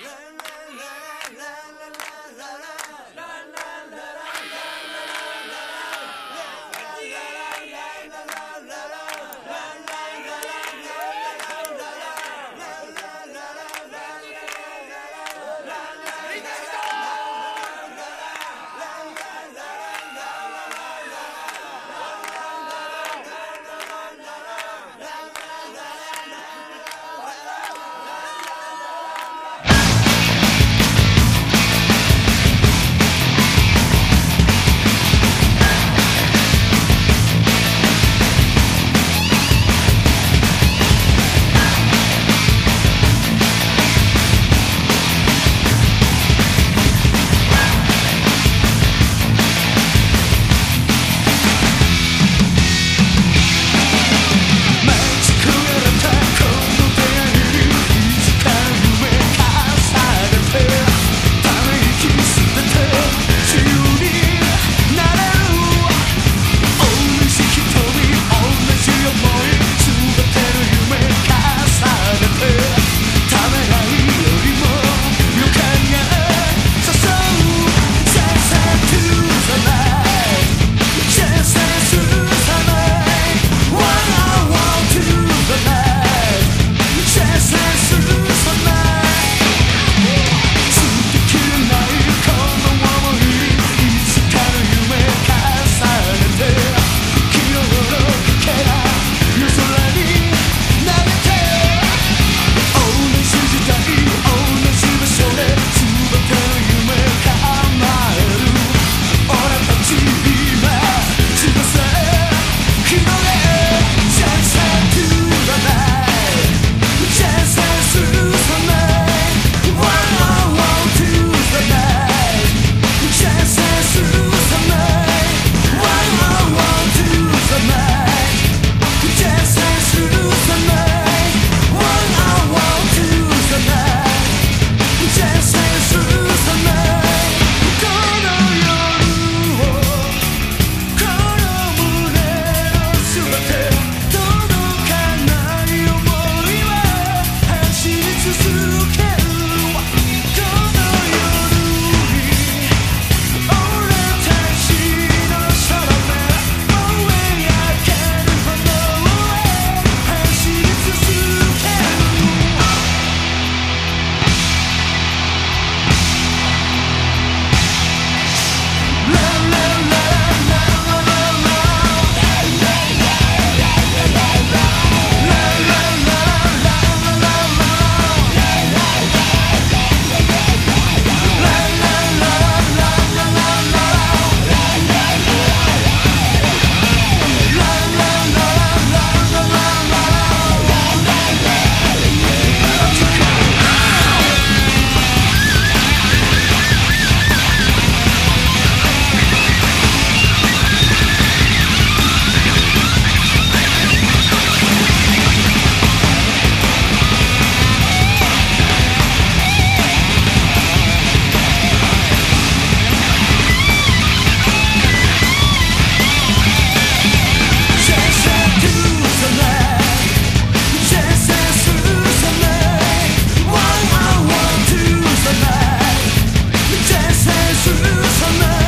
La, la, man